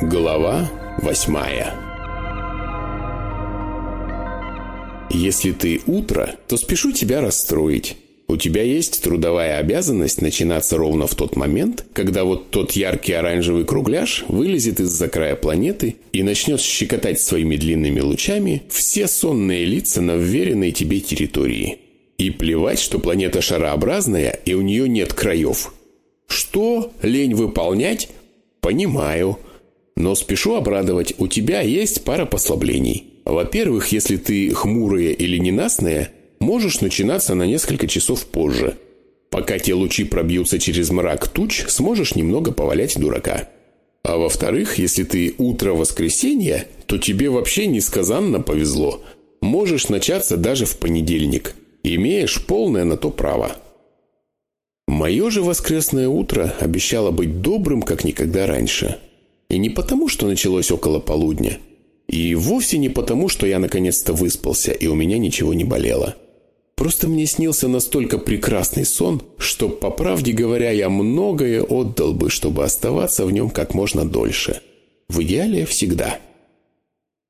Глава восьмая Если ты утро, то спешу тебя расстроить. У тебя есть трудовая обязанность начинаться ровно в тот момент, когда вот тот яркий оранжевый кругляш вылезет из-за края планеты и начнет щекотать своими длинными лучами все сонные лица на вверенной тебе территории. И плевать, что планета шарообразная и у нее нет краев. Что? Лень выполнять? Понимаю. Но спешу обрадовать, у тебя есть пара послаблений. Во-первых, если ты хмурая или ненастная, можешь начинаться на несколько часов позже. Пока те лучи пробьются через мрак туч, сможешь немного повалять дурака. А во-вторых, если ты утро воскресенья, то тебе вообще несказанно повезло. Можешь начаться даже в понедельник. Имеешь полное на то право. Мое же воскресное утро обещало быть добрым, как никогда раньше. И не потому, что началось около полудня. И вовсе не потому, что я наконец-то выспался, и у меня ничего не болело. Просто мне снился настолько прекрасный сон, что, по правде говоря, я многое отдал бы, чтобы оставаться в нем как можно дольше. В идеале всегда.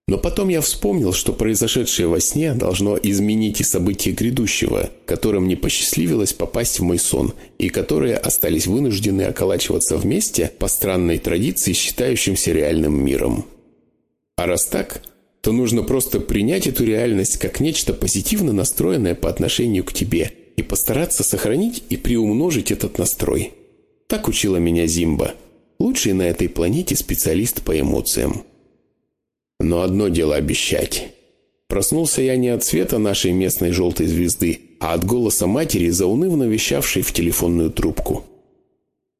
Но потом я вспомнил, что произошедшее во сне должно изменить и события грядущего, которым не посчастливилось попасть в мой сон, и которые остались вынуждены околачиваться вместе по странной традиции, считающимся реальным миром. А раз так, то нужно просто принять эту реальность как нечто позитивно настроенное по отношению к тебе и постараться сохранить и приумножить этот настрой. Так учила меня Зимба, лучший на этой планете специалист по эмоциям. Но одно дело обещать. Проснулся я не от света нашей местной желтой звезды, а от голоса матери, заунывно вещавшей в телефонную трубку.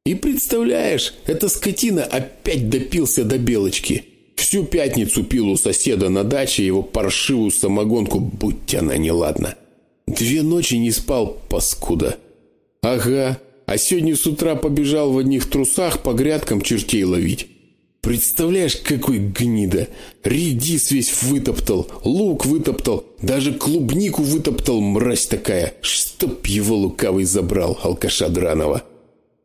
«И представляешь, эта скотина опять допился до белочки. Всю пятницу пил у соседа на даче его паршивую самогонку, будь она неладна. Две ночи не спал, паскуда. Ага, а сегодня с утра побежал в одних трусах по грядкам чертей ловить. Представляешь, какой гнида! Редис весь вытоптал, лук вытоптал, даже клубнику вытоптал, мразь такая. Чтоб его лукавый забрал, алкаша драного.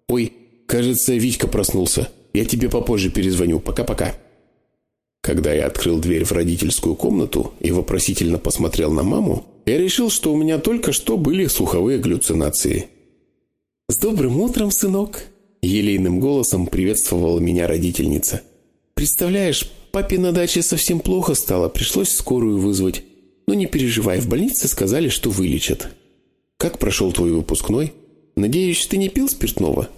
Ой, кажется, Витька проснулся. Я тебе попозже перезвоню. Пока-пока. Когда я открыл дверь в родительскую комнату и вопросительно посмотрел на маму, я решил, что у меня только что были слуховые галлюцинации. «С добрым утром, сынок!» Елейным голосом приветствовала меня родительница. «Представляешь, папе на даче совсем плохо стало, пришлось скорую вызвать. Но не переживай, в больнице сказали, что вылечат. Как прошел твой выпускной? Надеюсь, ты не пил спиртного?»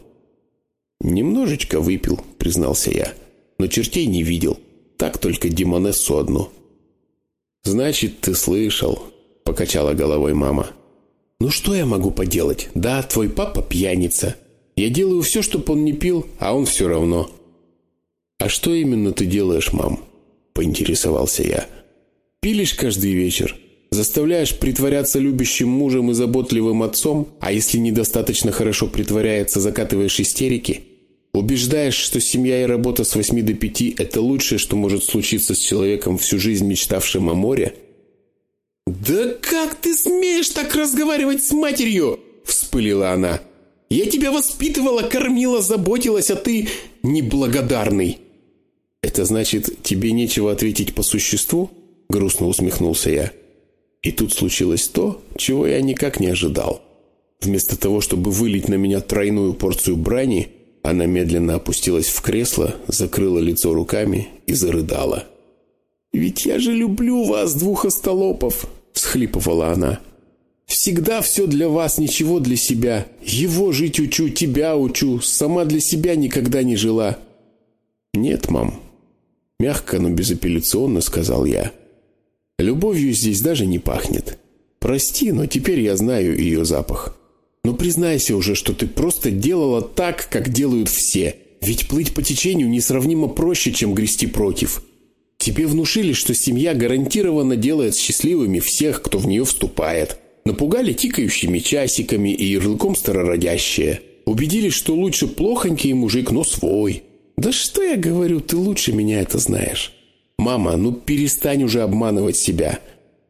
«Немножечко выпил», признался я, «но чертей не видел. Так только Димонессу одну». «Значит, ты слышал», — покачала головой мама. «Ну что я могу поделать? Да, твой папа пьяница. Я делаю все, чтобы он не пил, а он все равно». «А что именно ты делаешь, мам?» — поинтересовался я. «Пилишь каждый вечер, заставляешь притворяться любящим мужем и заботливым отцом, а если недостаточно хорошо притворяется, закатываешь истерики?» Убеждаешь, что семья и работа с 8 до 5 – это лучшее, что может случиться с человеком, всю жизнь мечтавшим о море? «Да как ты смеешь так разговаривать с матерью?» – вспылила она. «Я тебя воспитывала, кормила, заботилась, а ты неблагодарный». «Это значит, тебе нечего ответить по существу?» – грустно усмехнулся я. И тут случилось то, чего я никак не ожидал. Вместо того, чтобы вылить на меня тройную порцию брани – она медленно опустилась в кресло, закрыла лицо руками и зарыдала. «Ведь я же люблю вас, двух остолопов!» – всхлипывала она. «Всегда все для вас, ничего для себя. Его жить учу, тебя учу, сама для себя никогда не жила». «Нет, мам», – мягко, но безапелляционно сказал я. «Любовью здесь даже не пахнет. Прости, но теперь я знаю ее запах». Но признайся уже, что ты просто делала так, как делают все. Ведь плыть по течению несравнимо проще, чем грести против. Тебе внушили, что семья гарантированно делает счастливыми всех, кто в нее вступает. Напугали тикающими часиками и ярлыком старородящее. Убедили, что лучше плохонький мужик, но свой. Да что я говорю, ты лучше меня это знаешь. Мама, ну перестань уже обманывать себя.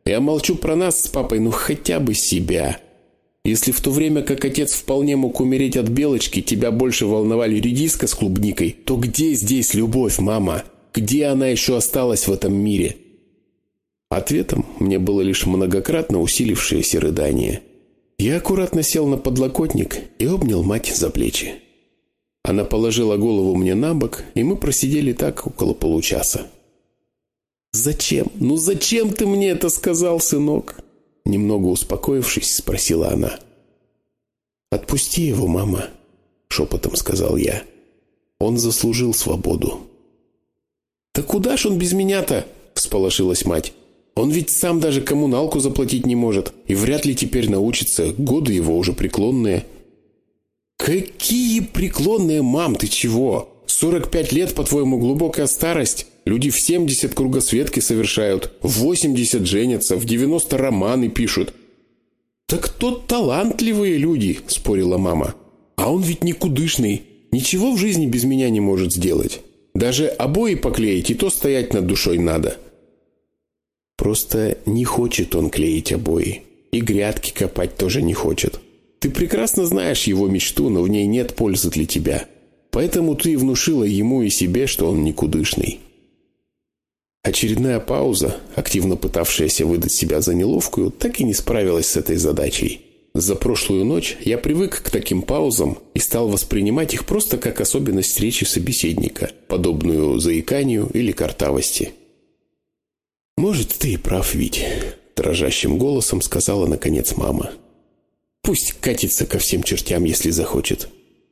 Я молчу про нас с папой, ну хотя бы себя. Если в то время, как отец вполне мог умереть от белочки, тебя больше волновали редиска с клубникой, то где здесь любовь, мама? Где она еще осталась в этом мире?» Ответом мне было лишь многократно усилившееся рыдание. Я аккуратно сел на подлокотник и обнял мать за плечи. Она положила голову мне на бок, и мы просидели так около получаса. «Зачем? Ну зачем ты мне это сказал, сынок?» Немного успокоившись, спросила она. «Отпусти его, мама», — шепотом сказал я. «Он заслужил свободу». «Да куда ж он без меня-то?» — всполошилась мать. «Он ведь сам даже коммуналку заплатить не может, и вряд ли теперь научится, годы его уже преклонные». «Какие преклонные, мам, ты чего? 45 лет, по-твоему, глубокая старость? Люди в 70 кругосветки совершают, в 80 женятся, в 90 романы пишут. «Так то талантливые люди», – спорила мама. «А он ведь никудышный, ничего в жизни без меня не может сделать. Даже обои поклеить и то стоять над душой надо». Просто не хочет он клеить обои. И грядки копать тоже не хочет. Ты прекрасно знаешь его мечту, но в ней нет пользы для тебя. Поэтому ты внушила ему и себе, что он никудышный. Очередная пауза, активно пытавшаяся выдать себя за неловкую, так и не справилась с этой задачей. За прошлую ночь я привык к таким паузам и стал воспринимать их просто как особенность речи собеседника, подобную заиканию или картавости. «Может, ты и прав, Вить», – дрожащим голосом сказала наконец мама. «Пусть катится ко всем чертям, если захочет.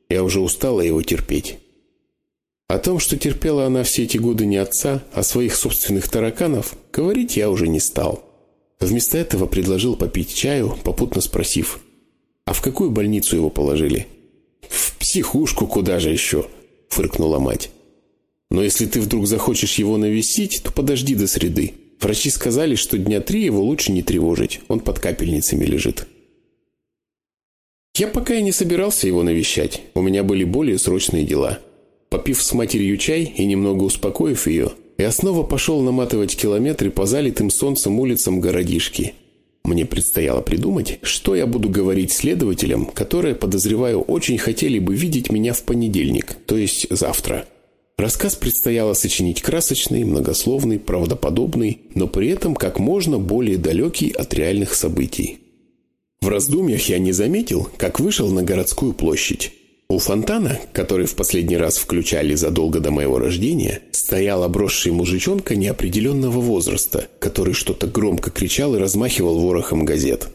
Я уже устала его терпеть». О том, что терпела она все эти годы не отца, а своих собственных тараканов, говорить я уже не стал. Вместо этого предложил попить чаю, попутно спросив, «А в какую больницу его положили?» «В психушку куда же еще?» – фыркнула мать. «Но если ты вдруг захочешь его навестить, то подожди до среды. Врачи сказали, что дня три его лучше не тревожить, он под капельницами лежит». Я пока и не собирался его навещать, у меня были более срочные дела – Попив с матерью чай и немного успокоив ее, я снова пошел наматывать километры по залитым солнцем улицам городишки. Мне предстояло придумать, что я буду говорить следователям, которые, подозреваю, очень хотели бы видеть меня в понедельник, то есть завтра. Рассказ предстояло сочинить красочный, многословный, правдоподобный, но при этом как можно более далекий от реальных событий. В раздумьях я не заметил, как вышел на городскую площадь. У фонтана, который в последний раз включали задолго до моего рождения, стоял обросший мужичонка неопределенного возраста, который что-то громко кричал и размахивал ворохом газет.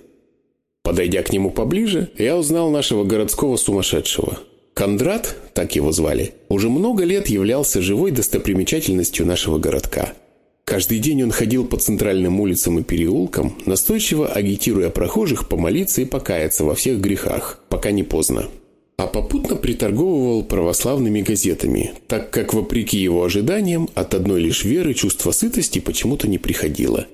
Подойдя к нему поближе, я узнал нашего городского сумасшедшего. Кондрат, так его звали, уже много лет являлся живой достопримечательностью нашего городка. Каждый день он ходил по центральным улицам и переулкам, настойчиво агитируя прохожих помолиться и покаяться во всех грехах, пока не поздно а попутно приторговывал православными газетами, так как, вопреки его ожиданиям, от одной лишь веры чувство сытости почему-то не приходило.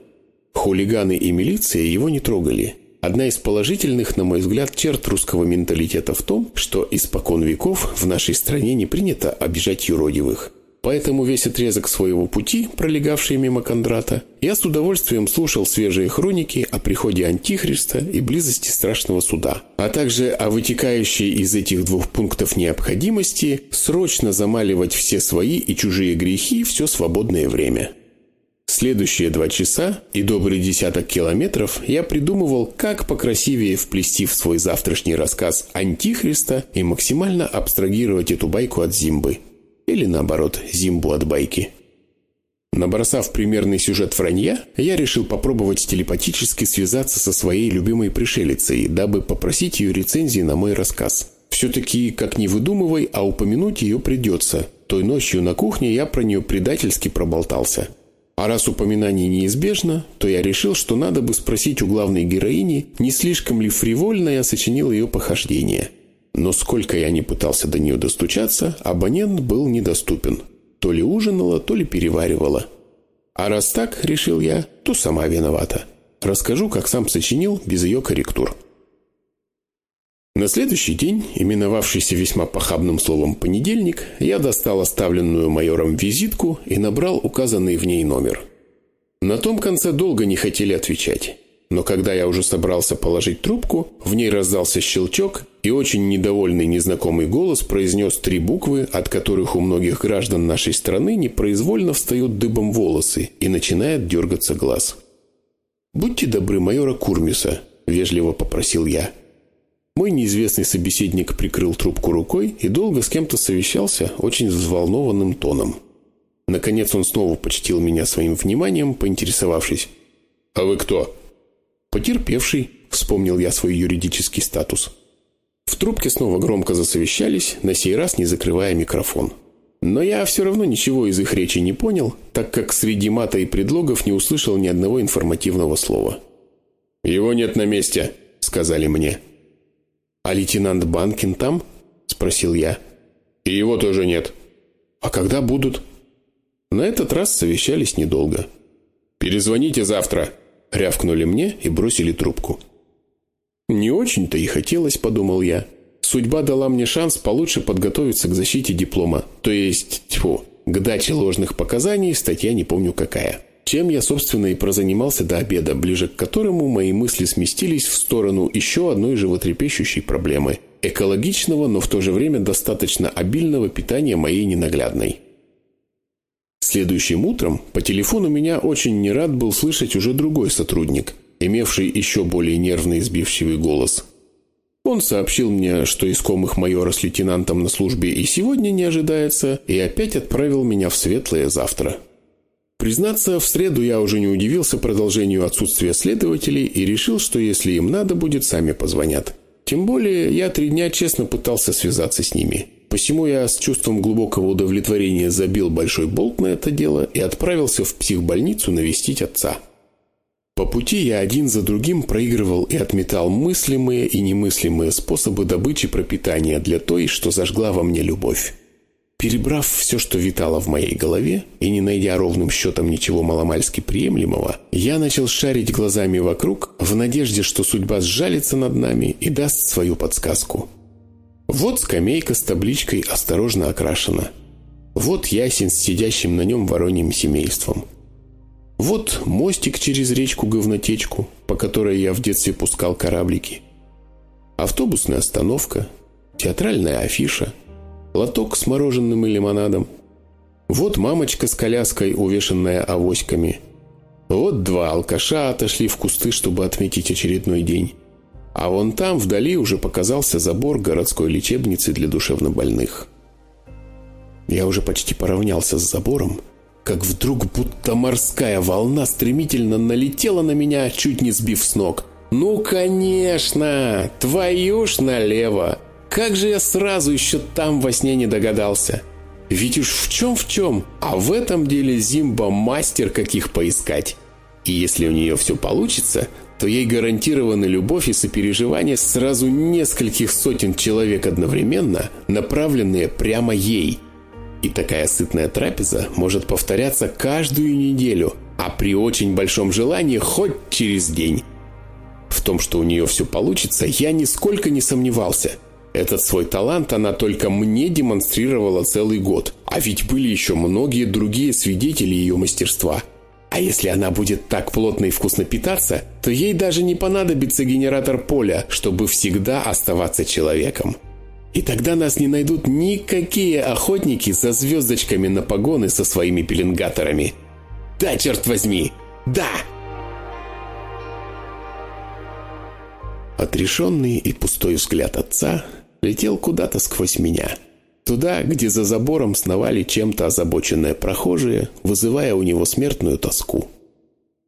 Хулиганы и милиция его не трогали. Одна из положительных, на мой взгляд, черт русского менталитета в том, что испокон веков в нашей стране не принято обижать юродивых. Поэтому весь отрезок своего пути, пролегавший мимо Кондрата, я с удовольствием слушал свежие хроники о приходе Антихриста и близости страшного суда, а также о вытекающей из этих двух пунктов необходимости срочно замаливать все свои и чужие грехи все свободное время. Следующие два часа и добрый десяток километров я придумывал, как покрасивее вплести в свой завтрашний рассказ Антихриста и максимально абстрагировать эту байку от Зимбы – или наоборот, Зимбу от байки. Набросав примерный сюжет вранья, я решил попробовать телепатически связаться со своей любимой пришелицей, дабы попросить ее рецензии на мой рассказ. Все-таки, как ни выдумывай, а упомянуть ее придется. Той ночью на кухне я про нее предательски проболтался. А раз упоминание неизбежно, то я решил, что надо бы спросить у главной героини, не слишком ли фривольно я сочинил ее похождение – но сколько я не пытался до нее достучаться, абонент был недоступен. То ли ужинала, то ли переваривала. А раз так, решил я, то сама виновата. Расскажу, как сам сочинил, без ее корректур. На следующий день, именовавшийся весьма похабным словом «понедельник», я достал оставленную майором визитку и набрал указанный в ней номер. На том конце долго не хотели отвечать. Но когда я уже собрался положить трубку, в ней раздался щелчок, и очень недовольный незнакомый голос произнес три буквы, от которых у многих граждан нашей страны непроизвольно встают дыбом волосы и начинает дергаться глаз. «Будьте добры, майора Курмиса», — вежливо попросил я. Мой неизвестный собеседник прикрыл трубку рукой и долго с кем-то совещался очень взволнованным тоном. Наконец он снова почтил меня своим вниманием, поинтересовавшись. «А вы кто?» «Потерпевший», — вспомнил я свой юридический статус. В трубке снова громко засовещались, на сей раз не закрывая микрофон. Но я все равно ничего из их речи не понял, так как среди мата и предлогов не услышал ни одного информативного слова. «Его нет на месте», — сказали мне. «А лейтенант Банкин там?» — спросил я. «И его тоже нет». «А когда будут?» На этот раз совещались недолго. «Перезвоните завтра», — рявкнули мне и бросили трубку. «Не очень-то и хотелось», — подумал я. «Судьба дала мне шанс получше подготовиться к защите диплома, то есть, тьфу, к даче ложных показаний, статья не помню какая». Чем я, собственно, и прозанимался до обеда, ближе к которому мои мысли сместились в сторону еще одной животрепещущей проблемы – экологичного, но в то же время достаточно обильного питания моей ненаглядной. Следующим утром по телефону меня очень не рад был слышать уже другой сотрудник, имевший еще более нервный и сбивчивый голос. Он сообщил мне, что искомых майора с лейтенантом на службе и сегодня не ожидается, и опять отправил меня в светлое завтра. Признаться, в среду я уже не удивился продолжению отсутствия следователей и решил, что если им надо будет, сами позвонят. Тем более, я три дня честно пытался связаться с ними. Посему я с чувством глубокого удовлетворения забил большой болт на это дело и отправился в психбольницу навестить отца. По пути я один за другим проигрывал и отметал мыслимые и немыслимые способы добычи пропитания для той, что зажгла во мне любовь. Перебрав все, что витало в моей голове, и не найдя ровным счетом ничего маломальски приемлемого, я начал шарить глазами вокруг в надежде, что судьба сжалится над нами и даст свою подсказку. Вот скамейка с табличкой осторожно окрашена. Вот ясен с сидящим на нем вороньим семейством. Вот мостик через речку-говнотечку, по которой я в детстве пускал кораблики. Автобусная остановка, театральная афиша, лоток с мороженым и лимонадом. Вот мамочка с коляской, увешанная авоськами. Вот два алкаша отошли в кусты, чтобы отметить очередной день. А вон там, вдали, уже показался забор городской лечебницы для душевнобольных. Я уже почти поравнялся с забором, как вдруг будто морская волна стремительно налетела на меня, чуть не сбив с ног. «Ну, конечно! Твою ж налево! Как же я сразу еще там во сне не догадался!» Ведь уж в чем в чем, а в этом деле Зимба мастер каких поискать. И если у нее все получится, то ей гарантированы любовь и сопереживание сразу нескольких сотен человек одновременно, направленные прямо ей. И такая сытная трапеза может повторяться каждую неделю, а при очень большом желании хоть через день. В том, что у нее все получится, я нисколько не сомневался. Этот свой талант она только мне демонстрировала целый год, а ведь были еще многие другие свидетели ее мастерства – а если она будет так плотно и вкусно питаться, то ей даже не понадобится генератор поля, чтобы всегда оставаться человеком. И тогда нас не найдут никакие охотники за звездочками на погоны со своими пеленгаторами. Да, черт возьми! Да! Отрешенный и пустой взгляд отца летел куда-то сквозь меня – Туда, где за забором сновали чем-то озабоченные прохожие, вызывая у него смертную тоску.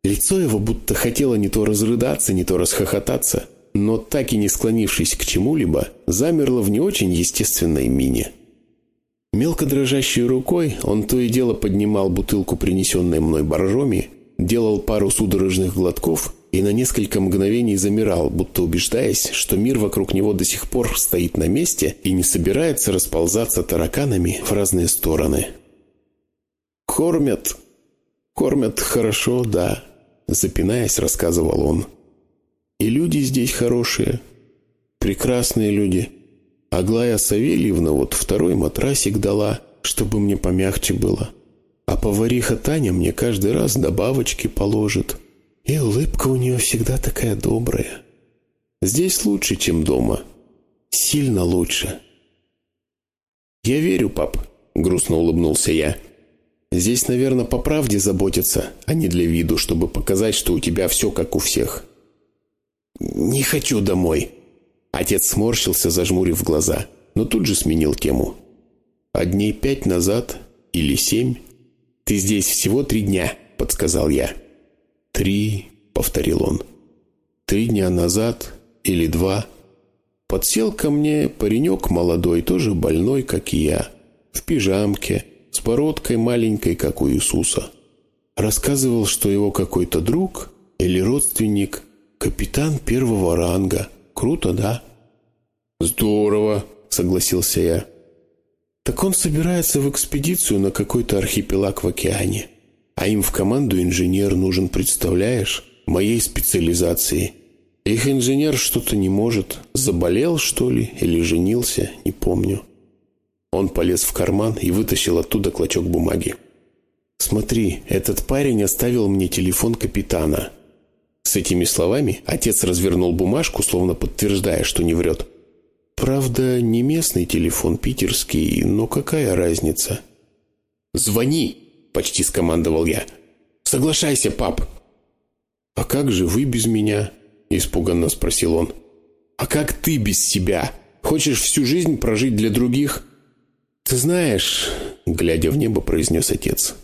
Лицо его будто хотело не то разрыдаться, не то расхохотаться, но так и не склонившись к чему-либо, замерло в не очень естественной мине. Мелко дрожащей рукой он то и дело поднимал бутылку, принесенной мной боржоми, делал пару судорожных глотков и на несколько мгновений замирал, будто убеждаясь, что мир вокруг него до сих пор стоит на месте и не собирается расползаться тараканами в разные стороны. «Кормят. Кормят хорошо, да», — запинаясь, рассказывал он. «И люди здесь хорошие. Прекрасные люди. Аглая Савельевна вот второй матрасик дала, чтобы мне помягче было. А повариха Таня мне каждый раз добавочки положит». И улыбка у нее всегда такая добрая. Здесь лучше, чем дома. Сильно лучше. Я верю, пап, грустно улыбнулся я. Здесь, наверное, по правде заботятся, а не для виду, чтобы показать, что у тебя все как у всех. Не хочу домой. Отец сморщился, зажмурив глаза, но тут же сменил тему. А дней пять назад или семь? Ты здесь всего три дня, подсказал я. Три, повторил он. Три дня назад или два. Подсел ко мне паренек молодой, тоже больной, как и я, в пижамке, с бородкой маленькой, как у Иисуса. Рассказывал, что его какой-то друг или родственник, капитан первого ранга. Круто, да? Здорово, согласился я. Так он собирается в экспедицию на какой-то архипелаг в океане. А им в команду инженер нужен, представляешь? Моей специализации. Их инженер что-то не может. Заболел, что ли, или женился, не помню. Он полез в карман и вытащил оттуда клочок бумаги. «Смотри, этот парень оставил мне телефон капитана». С этими словами отец развернул бумажку, словно подтверждая, что не врет. «Правда, не местный телефон, питерский, но какая разница?» «Звони!» – почти скомандовал я. «Соглашайся, пап!» «А как же вы без меня?» – испуганно спросил он. «А как ты без себя? Хочешь всю жизнь прожить для других?» «Ты знаешь», – глядя в небо, произнес отец,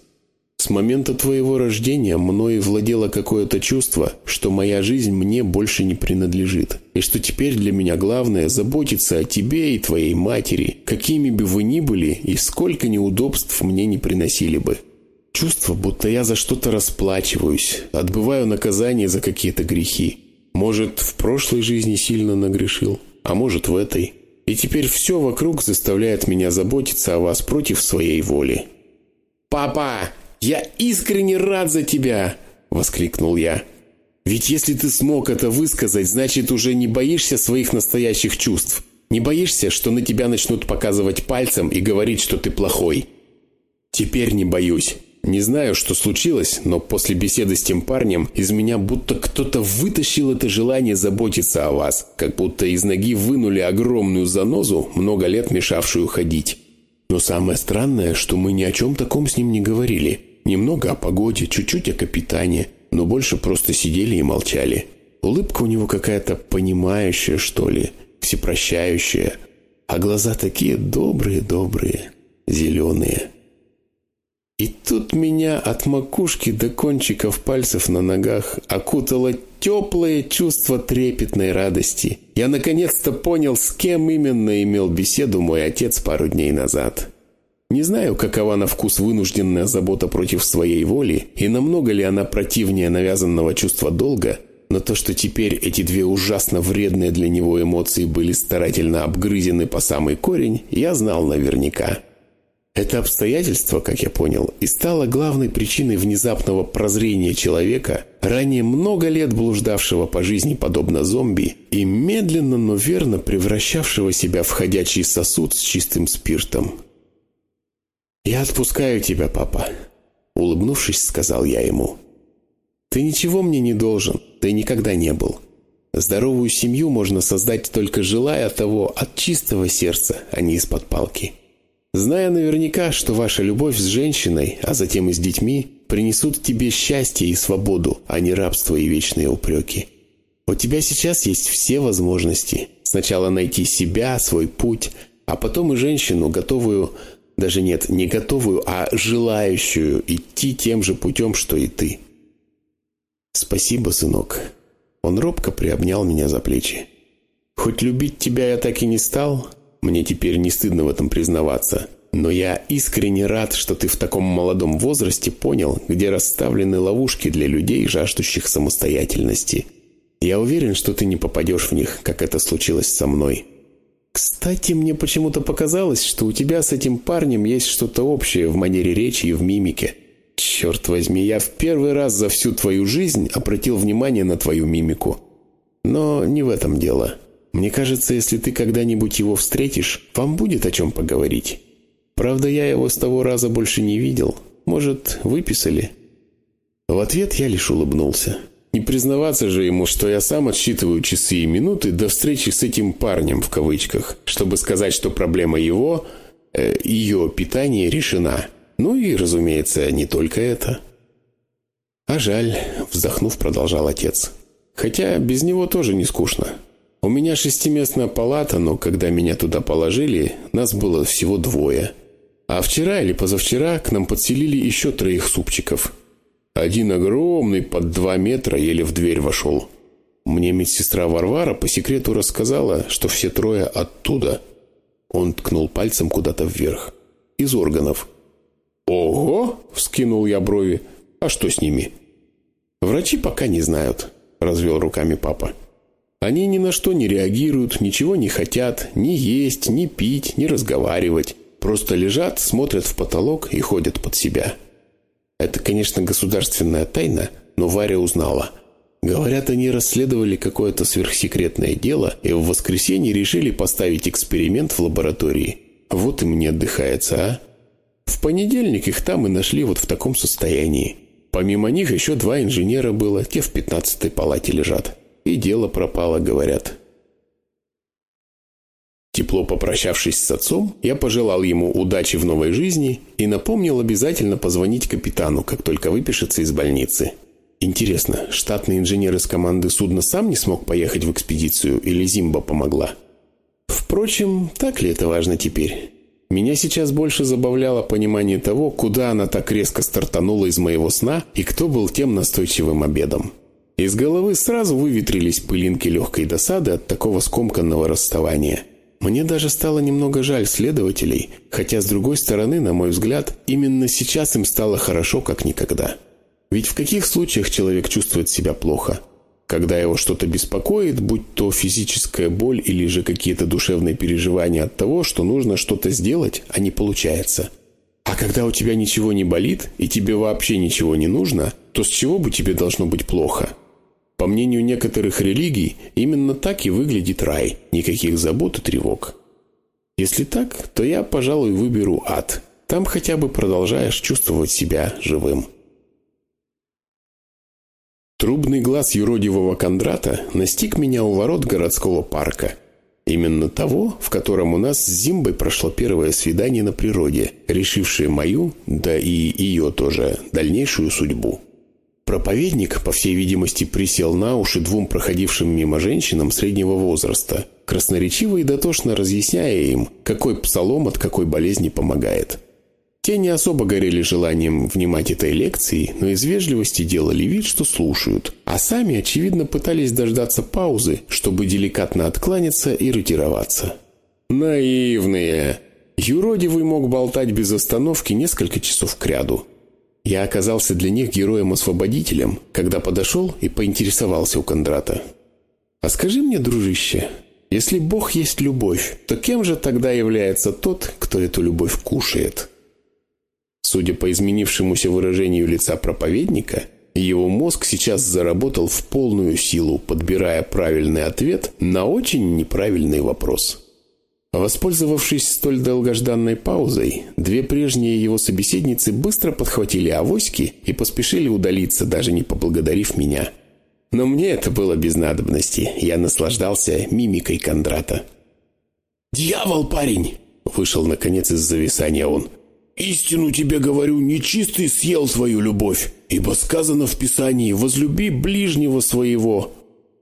«с момента твоего рождения мной владело какое-то чувство, что моя жизнь мне больше не принадлежит, и что теперь для меня главное заботиться о тебе и твоей матери, какими бы вы ни были и сколько неудобств мне не приносили бы». Чувство, будто я за что-то расплачиваюсь, отбываю наказание за какие-то грехи. Может, в прошлой жизни сильно нагрешил, а может, в этой. И теперь все вокруг заставляет меня заботиться о вас против своей воли. «Папа, я искренне рад за тебя!» – воскликнул я. «Ведь если ты смог это высказать, значит, уже не боишься своих настоящих чувств. Не боишься, что на тебя начнут показывать пальцем и говорить, что ты плохой?» «Теперь не боюсь. Не знаю, что случилось, но после беседы с тем парнем из меня будто кто-то вытащил это желание заботиться о вас, как будто из ноги вынули огромную занозу, много лет мешавшую ходить. Но самое странное, что мы ни о чем таком с ним не говорили. Немного о погоде, чуть-чуть о капитане, но больше просто сидели и молчали. Улыбка у него какая-то понимающая, что ли, всепрощающая. А глаза такие добрые-добрые, зеленые. И тут меня от макушки до кончиков пальцев на ногах окутало теплое чувство трепетной радости. Я наконец-то понял, с кем именно имел беседу мой отец пару дней назад. Не знаю, какова на вкус вынужденная забота против своей воли, и намного ли она противнее навязанного чувства долга, но то, что теперь эти две ужасно вредные для него эмоции были старательно обгрызены по самый корень, я знал наверняка. Это обстоятельство, как я понял, и стало главной причиной внезапного прозрения человека, ранее много лет блуждавшего по жизни подобно зомби и медленно, но верно превращавшего себя в ходячий сосуд с чистым спиртом. «Я отпускаю тебя, папа», — улыбнувшись, сказал я ему. «Ты ничего мне не должен, ты никогда не был. Здоровую семью можно создать только желая того от чистого сердца, а не из-под палки». Зная наверняка, что ваша любовь с женщиной, а затем и с детьми, принесут тебе счастье и свободу, а не рабство и вечные упреки. У тебя сейчас есть все возможности. Сначала найти себя, свой путь, а потом и женщину, готовую, даже нет, не готовую, а желающую идти тем же путем, что и ты. Спасибо, сынок. Он робко приобнял меня за плечи. Хоть любить тебя я так и не стал, мне теперь не стыдно в этом признаваться. Но я искренне рад, что ты в таком молодом возрасте понял, где расставлены ловушки для людей, жаждущих самостоятельности. Я уверен, что ты не попадешь в них, как это случилось со мной. Кстати, мне почему-то показалось, что у тебя с этим парнем есть что-то общее в манере речи и в мимике. Черт возьми, я в первый раз за всю твою жизнь обратил внимание на твою мимику. Но не в этом дело. Мне кажется, если ты когда-нибудь его встретишь, вам будет о чем поговорить. Правда, я его с того раза больше не видел. Может, выписали?» В ответ я лишь улыбнулся. Не признаваться же ему, что я сам отсчитываю часы и минуты до встречи с этим парнем в кавычках, чтобы сказать, что проблема его, э, ее питания решена. Ну и, разумеется, не только это. А жаль, вздохнув, продолжал отец. Хотя без него тоже не скучно. У меня шестиместная палата, но когда меня туда положили, нас было всего двое. А вчера или позавчера к нам подселили еще троих супчиков – один огромный, под два метра, еле в дверь вошел. Мне медсестра Варвара по секрету рассказала, что все трое оттуда. Он ткнул пальцем куда-то вверх. Из органов. «Ого!» — вскинул я брови. «А что с ними?» «Врачи пока не знают», — развел руками папа. «Они ни на что не реагируют, ничего не хотят, ни есть, ни пить, ни разговаривать. Просто лежат, смотрят в потолок и ходят под себя». Это, конечно, государственная тайна, но Варя узнала. Говорят, они расследовали какое-то сверхсекретное дело и в воскресенье решили поставить эксперимент в лаборатории. Вот им не отдыхается, а? В понедельник их там и нашли вот в таком состоянии. Помимо них еще два инженера было, те в пятнадцатой палате лежат. И дело пропало, говорят. Тепло попрощавшись с отцом, я пожелал ему удачи в новой жизни и напомнил обязательно позвонить капитану, как только выпишется из больницы. Интересно, штатный инженер из команды судна сам не смог поехать в экспедицию или Зимба помогла? Впрочем, так ли это важно теперь? Меня сейчас больше забавляло понимание того, куда она так резко стартанула из моего сна и кто был тем настойчивым обедом. Из головы сразу выветрились пылинки легкой досады от такого скомканного расставания – мне даже стало немного жаль следователей, хотя, с другой стороны, на мой взгляд, именно сейчас им стало хорошо, как никогда. Ведь в каких случаях человек чувствует себя плохо? Когда его что-то беспокоит, будь то физическая боль или же какие-то душевные переживания от того, что нужно что-то сделать, а не получается. А когда у тебя ничего не болит и тебе вообще ничего не нужно, то с чего бы тебе должно быть плохо? По мнению некоторых религий, именно так и выглядит рай. Никаких забот и тревог. Если так, то я, пожалуй, выберу ад. Там хотя бы продолжаешь чувствовать себя живым. Трубный глаз юродивого Кондрата настиг меня у ворот городского парка. Именно того, в котором у нас с Зимбой прошло первое свидание на природе, решившее мою, да и ее тоже, дальнейшую судьбу. Проповедник, по всей видимости, присел на уши двум проходившим мимо женщинам среднего возраста, красноречиво и дотошно разъясняя им, какой псалом от какой болезни помогает. Те не особо горели желанием внимать этой лекции, но из вежливости делали вид, что слушают, а сами, очевидно, пытались дождаться паузы, чтобы деликатно откланяться и ретироваться. Наивные! Юродивый мог болтать без остановки несколько часов кряду. Я оказался для них героем-освободителем, когда подошел и поинтересовался у Кондрата. «А скажи мне, дружище, если Бог есть любовь, то кем же тогда является тот, кто эту любовь кушает?» Судя по изменившемуся выражению лица проповедника, его мозг сейчас заработал в полную силу, подбирая правильный ответ на очень неправильный вопрос. Воспользовавшись столь долгожданной паузой, две прежние его собеседницы быстро подхватили авоськи и поспешили удалиться, даже не поблагодарив меня. Но мне это было без надобности. Я наслаждался мимикой Кондрата. «Дьявол, парень!» — вышел, наконец, из зависания он. «Истину тебе говорю, нечистый съел свою любовь, ибо сказано в Писании, возлюби ближнего своего».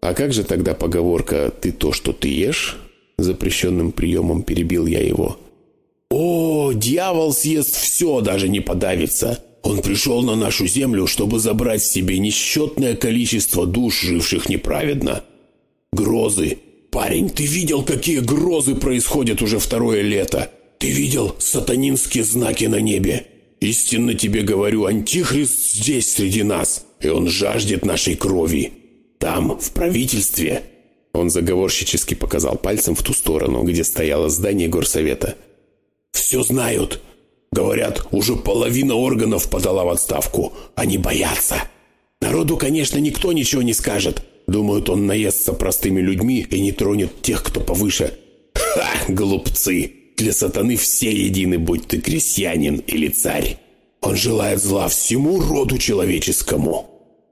А как же тогда поговорка «ты то, что ты ешь»? Запрещенным приемом перебил я его. «О, дьявол съест все, даже не подавится. Он пришел на нашу землю, чтобы забрать себе несчетное количество душ, живших неправедно. Грозы. Парень, ты видел, какие грозы происходят уже второе лето? Ты видел сатанинские знаки на небе? Истинно тебе говорю, Антихрист здесь среди нас, и он жаждет нашей крови. Там, в правительстве, он заговорщически показал пальцем в ту сторону, где стояло здание горсовета. «Все знают. Говорят, уже половина органов подала в отставку. Они боятся. Народу, конечно, никто ничего не скажет. Думают, он наестся простыми людьми и не тронет тех, кто повыше. Ха, глупцы! Для сатаны все едины, будь ты крестьянин или царь. Он желает зла всему роду человеческому».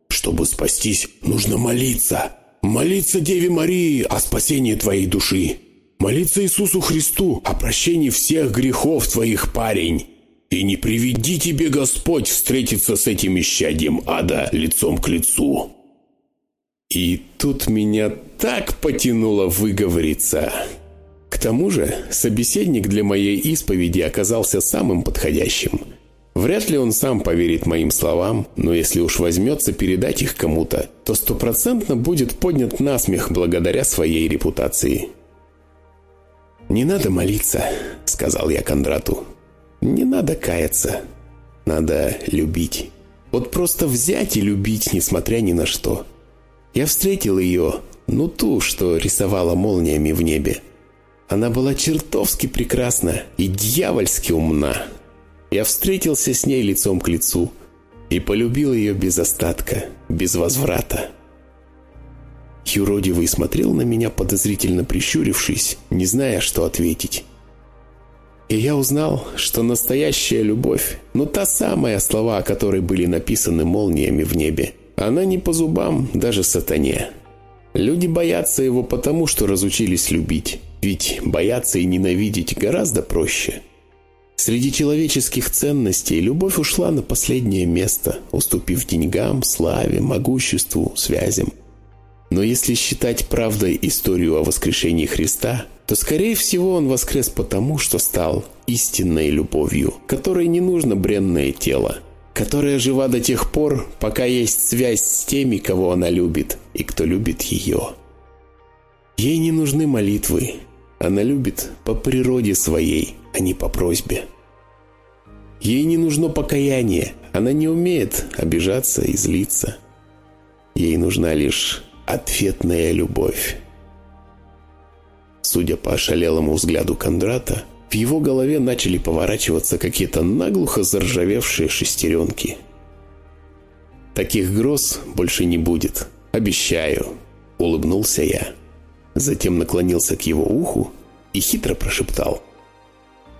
Чтобы спастись, нужно молиться. Молиться Деве Марии о спасении твоей души. Молиться Иисусу Христу о прощении всех грехов твоих, парень. И не приведи тебе Господь встретиться с этим исчадием ада лицом к лицу. И тут меня так потянуло выговориться. К тому же собеседник для моей исповеди оказался самым подходящим. Вряд ли он сам поверит моим словам, но если уж возьмется передать их кому-то, то стопроцентно будет поднят на смех благодаря своей репутации. «Не надо молиться», — сказал я Кондрату. Не надо каяться. Надо любить. Вот просто взять и любить, несмотря ни на что. Я встретил ее, ну ту, что рисовала молниями в небе. Она была чертовски прекрасна и дьявольски умна. Я встретился с ней лицом к лицу и полюбил ее без остатка, без возврата. Юродивый смотрел на меня, подозрительно прищурившись, не зная, что ответить. И я узнал, что настоящая любовь, ну та самая слова, о которой были написаны молниями в небе, она не по зубам даже сатане. Люди боятся его потому, что разучились любить. Ведь бояться и ненавидеть гораздо проще. Среди человеческих ценностей любовь ушла на последнее место, уступив деньгам, славе, могуществу, связям. Но если считать правдой историю о воскрешении Христа, то, скорее всего, он воскрес потому, что стал истинной любовью, которой не нужно бренное тело, которая жива до тех пор, пока есть связь с теми, кого она любит, и кто любит ее. Ей не нужны молитвы, она любит по природе своей, а не по просьбе. Ей не нужно покаяние, она не умеет обижаться и злиться. Ей нужна лишь ответная любовь. Судя по ошалелому взгляду Кондрата, в его голове начали поворачиваться какие-то наглухо заржавевшие шестеренки. «Таких гроз больше не будет, обещаю», — улыбнулся я. Затем наклонился к его уху и хитро прошептал.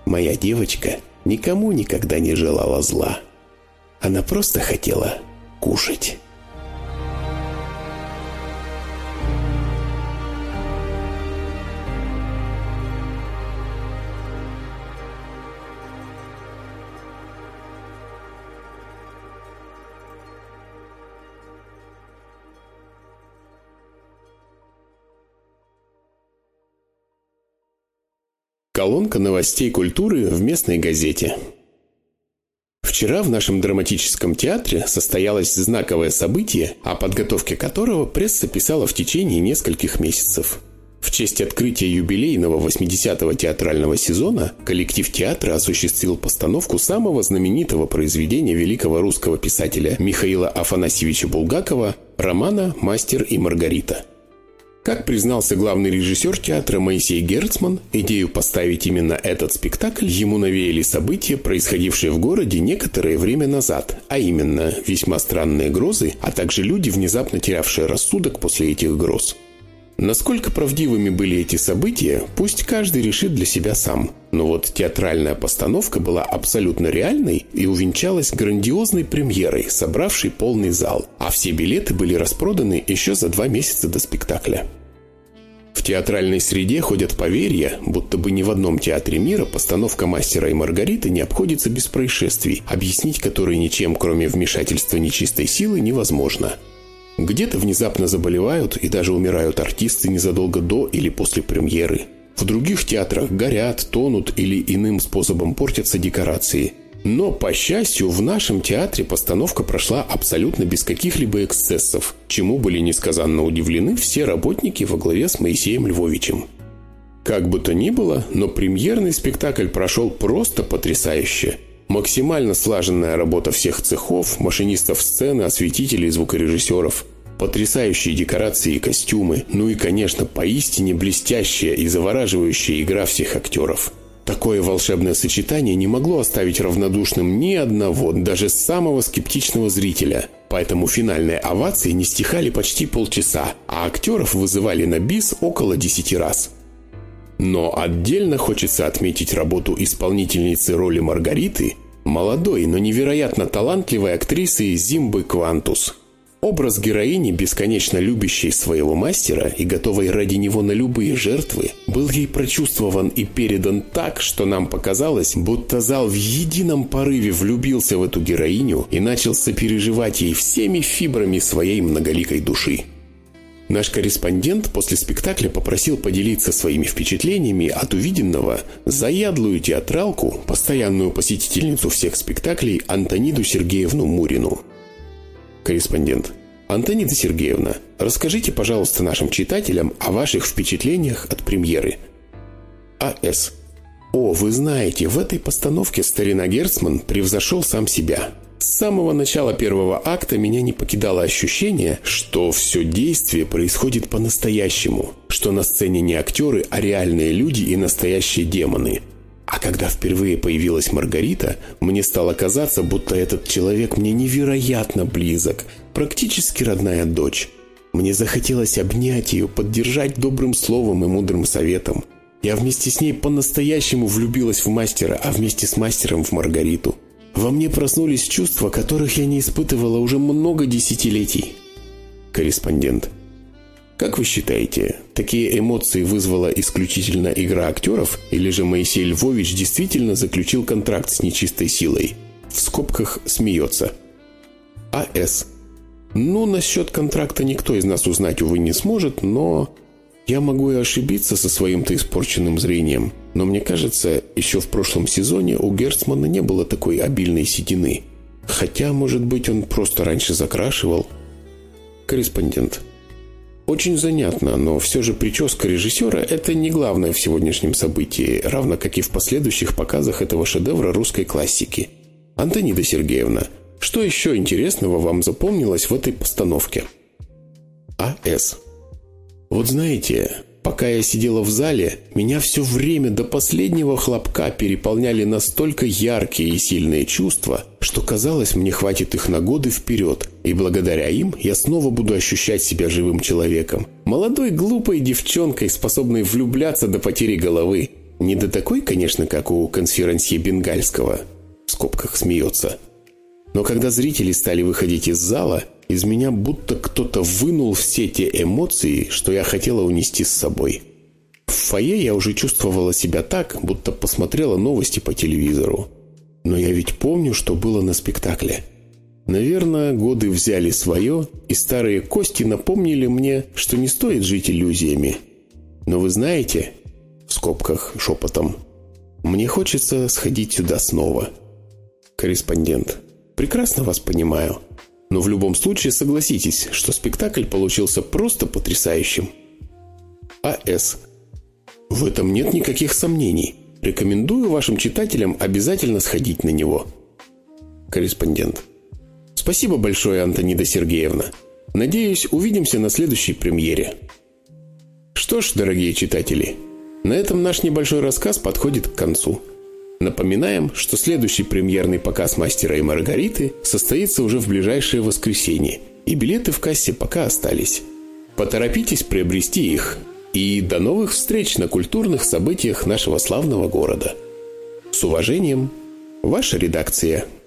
«Моя девочка никому никогда не желала зла. Она просто хотела кушать». Колонка новостей культуры в местной газете. Вчера в нашем драматическом театре состоялось знаковое событие, о подготовке которого пресса писала в течение нескольких месяцев. В честь открытия юбилейного 80-го театрального сезона коллектив театра осуществил постановку самого знаменитого произведения великого русского писателя Михаила Афанасьевича Булгакова романа «Мастер и Маргарита». Как признался главный режиссер театра Моисей Герцман, идею поставить именно этот спектакль ему навеяли события, происходившие в городе некоторое время назад, а именно весьма странные грозы, а также люди, внезапно терявшие рассудок после этих гроз. Насколько правдивыми были эти события, пусть каждый решит для себя сам. Но вот театральная постановка была абсолютно реальной и увенчалась грандиозной премьерой, собравшей полный зал, а все билеты были распроданы еще за два месяца до спектакля. В театральной среде ходят поверья, будто бы ни в одном театре мира постановка «Мастера и Маргариты» не обходится без происшествий, объяснить которые ничем, кроме вмешательства нечистой силы, невозможно – где-то внезапно заболевают и даже умирают артисты незадолго до или после премьеры. В других театрах горят, тонут или иным способом портятся декорации. Но, по счастью, в нашем театре постановка прошла абсолютно без каких-либо эксцессов, чему были несказанно удивлены все работники во главе с Моисеем Львовичем. Как бы то ни было, но премьерный спектакль прошел просто потрясающе. Максимально слаженная работа всех цехов, машинистов сцены, осветителей звукорежиссеров. Потрясающие декорации и костюмы. Ну и, конечно, поистине блестящая и завораживающая игра всех актеров. Такое волшебное сочетание не могло оставить равнодушным ни одного, даже самого скептичного зрителя. Поэтому финальные овации не стихали почти полчаса, а актеров вызывали на бис около десяти раз. Но отдельно хочется отметить работу исполнительницы роли Маргариты, молодой, но невероятно талантливой актрисы Зимбы Квантус. Образ героини, бесконечно любящей своего мастера и готовой ради него на любые жертвы, был ей прочувствован и передан так, что нам показалось, будто зал в едином порыве влюбился в эту героиню и начал сопереживать ей всеми фибрами своей многоликой души. Наш корреспондент после спектакля попросил поделиться своими впечатлениями от увиденного заядлую театралку, постоянную посетительницу всех спектаклей Антониду Сергеевну Мурину. Корреспондент. Антонида Сергеевна, расскажите, пожалуйста, нашим читателям о ваших впечатлениях от премьеры. А.С. О, вы знаете, в этой постановке старина Герцман превзошел сам себя. С самого начала первого акта меня не покидало ощущение, что все действие происходит по-настоящему, что на сцене не актеры, а реальные люди и настоящие демоны. А когда впервые появилась Маргарита, мне стало казаться, будто этот человек мне невероятно близок, практически родная дочь. Мне захотелось обнять ее, поддержать добрым словом и мудрым советом. Я вместе с ней по-настоящему влюбилась в мастера, а вместе с мастером в Маргариту. Во мне проснулись чувства, которых я не испытывала уже много десятилетий. Корреспондент. Как вы считаете, такие эмоции вызвала исключительно игра актеров, или же Моисей Львович действительно заключил контракт с нечистой силой? В скобках смеется. А.С. Ну, насчет контракта никто из нас узнать, увы, не сможет, но... Я могу и ошибиться со своим-то испорченным зрением, но мне кажется, еще в прошлом сезоне у Герцмана не было такой обильной седины. Хотя, может быть, он просто раньше закрашивал. Корреспондент. Очень занятно, но все же прическа режиссера – это не главное в сегодняшнем событии, равно как и в последующих показах этого шедевра русской классики. Антонида Сергеевна, что еще интересного вам запомнилось в этой постановке? А.С. Вот знаете, Пока я сидела в зале, меня все время до последнего хлопка переполняли настолько яркие и сильные чувства, что казалось, мне хватит их на годы вперед, и благодаря им я снова буду ощущать себя живым человеком. Молодой глупой девчонкой, способной влюбляться до потери головы. Не до такой, конечно, как у конференции Бенгальского. В скобках смеется. Но когда зрители стали выходить из зала, из меня будто кто-то вынул все те эмоции, что я хотела унести с собой. В фойе я уже чувствовала себя так, будто посмотрела новости по телевизору. Но я ведь помню, что было на спектакле. Наверное, годы взяли свое, и старые кости напомнили мне, что не стоит жить иллюзиями. Но вы знаете, в скобках шепотом, мне хочется сходить сюда снова. Корреспондент. Прекрасно вас понимаю. Но в любом случае согласитесь, что спектакль получился просто потрясающим. А.С. В этом нет никаких сомнений. Рекомендую вашим читателям обязательно сходить на него. Корреспондент. Спасибо большое, Антонида Сергеевна. Надеюсь, увидимся на следующей премьере. Что ж, дорогие читатели, на этом наш небольшой рассказ подходит к концу. Напоминаем, что следующий премьерный показ «Мастера и Маргариты» состоится уже в ближайшее воскресенье, и билеты в кассе пока остались. Поторопитесь приобрести их. И до новых встреч на культурных событиях нашего славного города. С уважением, ваша редакция –